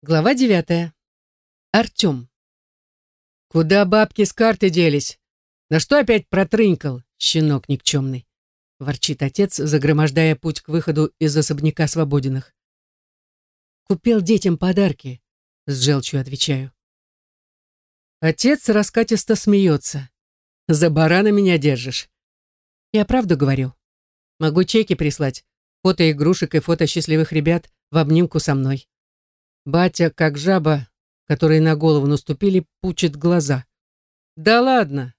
Глава девятая. Артем. «Куда бабки с карты делись? На что опять протрынькал, щенок никчемный?» — ворчит отец, загромождая путь к выходу из особняка Свободиных. «Купил детям подарки», — с желчью отвечаю. Отец раскатисто смеется. «За барана меня держишь». Я правду говорю. Могу чеки прислать, фото игрушек и фото счастливых ребят в обнимку со мной. Батя, как жаба, которой на голову наступили, пучит глаза. «Да ладно!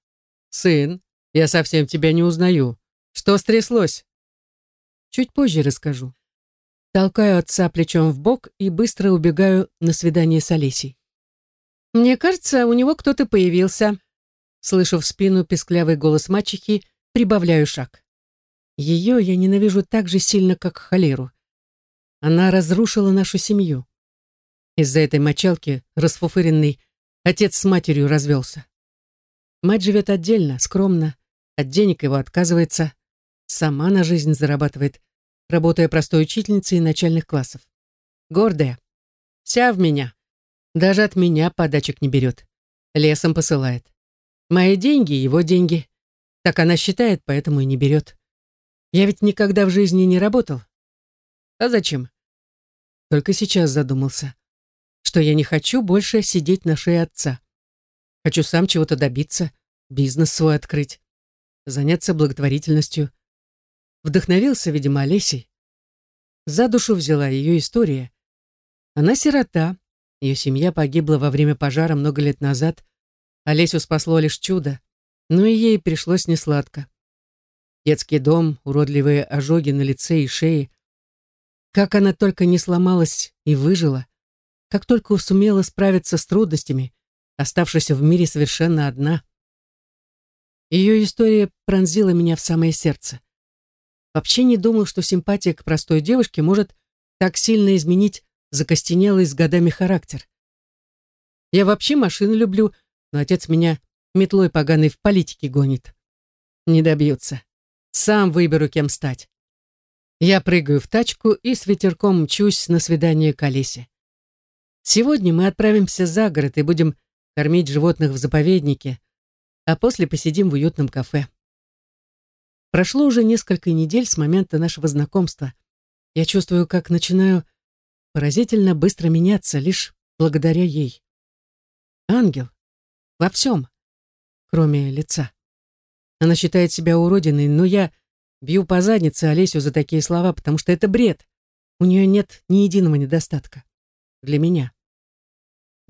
Сын, я совсем тебя не узнаю. Что стряслось?» Чуть позже расскажу. Толкаю отца плечом в бок и быстро убегаю на свидание с Олесей. «Мне кажется, у него кто-то появился». Слышу в спину песклявый голос мачехи, прибавляю шаг. Ее я ненавижу так же сильно, как холеру. Она разрушила нашу семью. Из-за этой мочалки, расфуфыренный, отец с матерью развелся. Мать живет отдельно, скромно, от денег его отказывается, сама на жизнь зарабатывает, работая простой учительницей начальных классов. Гордая. Вся в меня. Даже от меня подачек не берет. Лесом посылает. Мои деньги — его деньги. Так она считает, поэтому и не берет. Я ведь никогда в жизни не работал. А зачем? Только сейчас задумался что я не хочу больше сидеть на шее отца. Хочу сам чего-то добиться, бизнес свой открыть, заняться благотворительностью. Вдохновился, видимо, Олесей. За душу взяла ее история. Она сирота, ее семья погибла во время пожара много лет назад. Олесю спасло лишь чудо, но и ей пришлось несладко. Детский дом, уродливые ожоги на лице и шее. Как она только не сломалась и выжила как только сумела справиться с трудностями, оставшись в мире совершенно одна. Ее история пронзила меня в самое сердце. Вообще не думал, что симпатия к простой девушке может так сильно изменить закостенелый с годами характер. Я вообще машины люблю, но отец меня метлой поганой в политике гонит. Не добьется. Сам выберу, кем стать. Я прыгаю в тачку и с ветерком мчусь на свидание к Олесе. Сегодня мы отправимся за город и будем кормить животных в заповеднике, а после посидим в уютном кафе. Прошло уже несколько недель с момента нашего знакомства. Я чувствую, как начинаю поразительно быстро меняться лишь благодаря ей. Ангел. Во всем. Кроме лица. Она считает себя уродиной, но я бью по заднице Олесю за такие слова, потому что это бред. У нее нет ни единого недостатка. Для меня.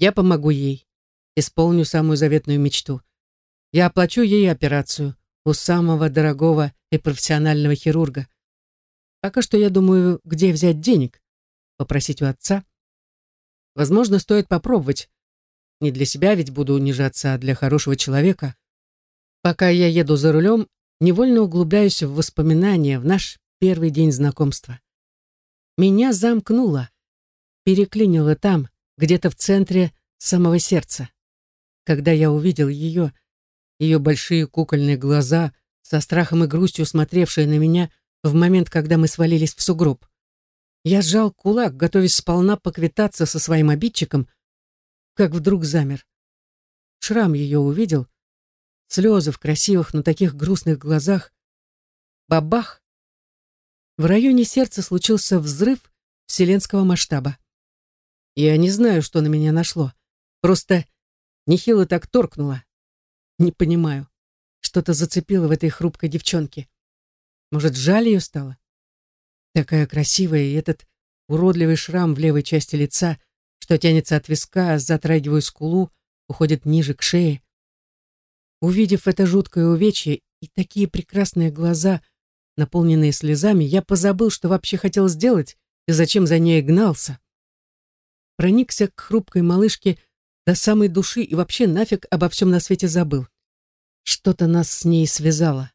Я помогу ей. Исполню самую заветную мечту. Я оплачу ей операцию у самого дорогого и профессионального хирурга. Пока что я думаю, где взять денег. Попросить у отца. Возможно, стоит попробовать. Не для себя ведь буду унижаться, а для хорошего человека. Пока я еду за рулем, невольно углубляюсь в воспоминания в наш первый день знакомства. Меня замкнуло, переклинило там, где-то в центре самого сердца. Когда я увидел ее, ее большие кукольные глаза, со страхом и грустью смотревшие на меня в момент, когда мы свалились в сугроб. Я сжал кулак, готовясь сполна поквитаться со своим обидчиком, как вдруг замер. Шрам ее увидел, слезы в красивых, но таких грустных глазах. Бабах! В районе сердца случился взрыв вселенского масштаба. Я не знаю, что на меня нашло. Просто нехило так торкнуло. Не понимаю. Что-то зацепило в этой хрупкой девчонке. Может, жаль ее стало? Такая красивая, и этот уродливый шрам в левой части лица, что тянется от виска, затрагиваю скулу, уходит ниже к шее. Увидев это жуткое увечье и такие прекрасные глаза, наполненные слезами, я позабыл, что вообще хотел сделать и зачем за ней гнался проникся к хрупкой малышке до самой души и вообще нафиг обо всем на свете забыл. Что-то нас с ней связало.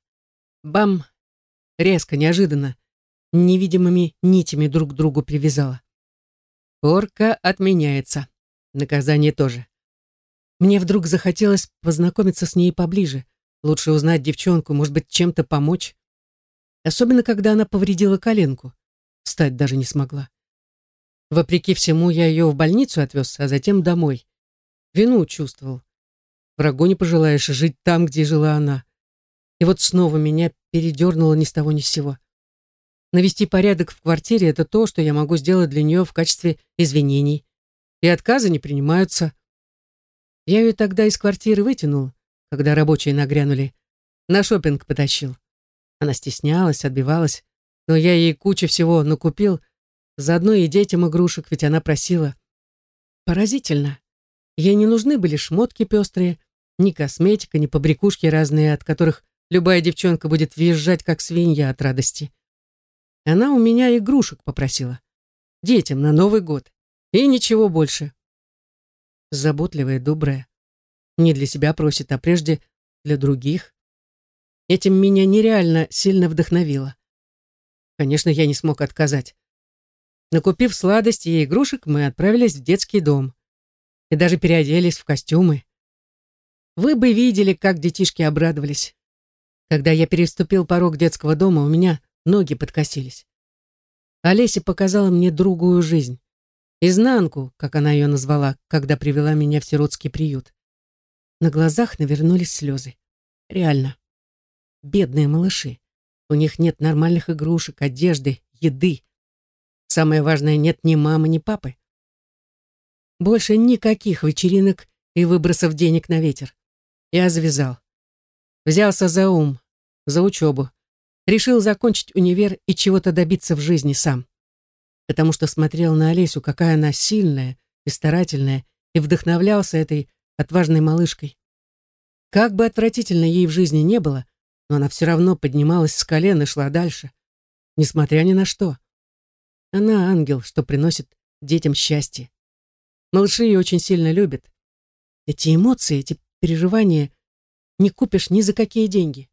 Бам! Резко, неожиданно, невидимыми нитями друг к другу привязала. Порка отменяется. Наказание тоже. Мне вдруг захотелось познакомиться с ней поближе, лучше узнать девчонку, может быть, чем-то помочь. Особенно, когда она повредила коленку. Встать даже не смогла. Вопреки всему, я ее в больницу отвез, а затем домой. Вину чувствовал. Врагу не пожелаешь жить там, где жила она. И вот снова меня передернуло ни с того ни с сего. Навести порядок в квартире — это то, что я могу сделать для нее в качестве извинений. И отказы не принимаются. Я ее тогда из квартиры вытянул, когда рабочие нагрянули. На шопинг потащил. Она стеснялась, отбивалась, но я ей кучу всего накупил, заодно и детям игрушек, ведь она просила. Поразительно. Ей не нужны были шмотки пестрые, ни косметика, ни побрякушки разные, от которых любая девчонка будет визжать, как свинья от радости. Она у меня игрушек попросила. Детям на Новый год. И ничего больше. Заботливая, добрая. Не для себя просит, а прежде для других. Этим меня нереально сильно вдохновило. Конечно, я не смог отказать. Накупив сладости и игрушек, мы отправились в детский дом. И даже переоделись в костюмы. Вы бы видели, как детишки обрадовались. Когда я переступил порог детского дома, у меня ноги подкосились. Олеся показала мне другую жизнь. Изнанку, как она ее назвала, когда привела меня в сиротский приют. На глазах навернулись слезы. Реально. Бедные малыши. У них нет нормальных игрушек, одежды, еды. Самое важное, нет ни мамы, ни папы. Больше никаких вечеринок и выбросов денег на ветер. Я завязал. Взялся за ум, за учебу, решил закончить универ и чего-то добиться в жизни сам. Потому что смотрел на Олесю, какая она сильная и старательная, и вдохновлялся этой отважной малышкой. Как бы отвратительно ей в жизни не было, но она все равно поднималась с колен и шла дальше, несмотря ни на что. Она ангел, что приносит детям счастье. Малыши ее очень сильно любят. Эти эмоции, эти переживания не купишь ни за какие деньги.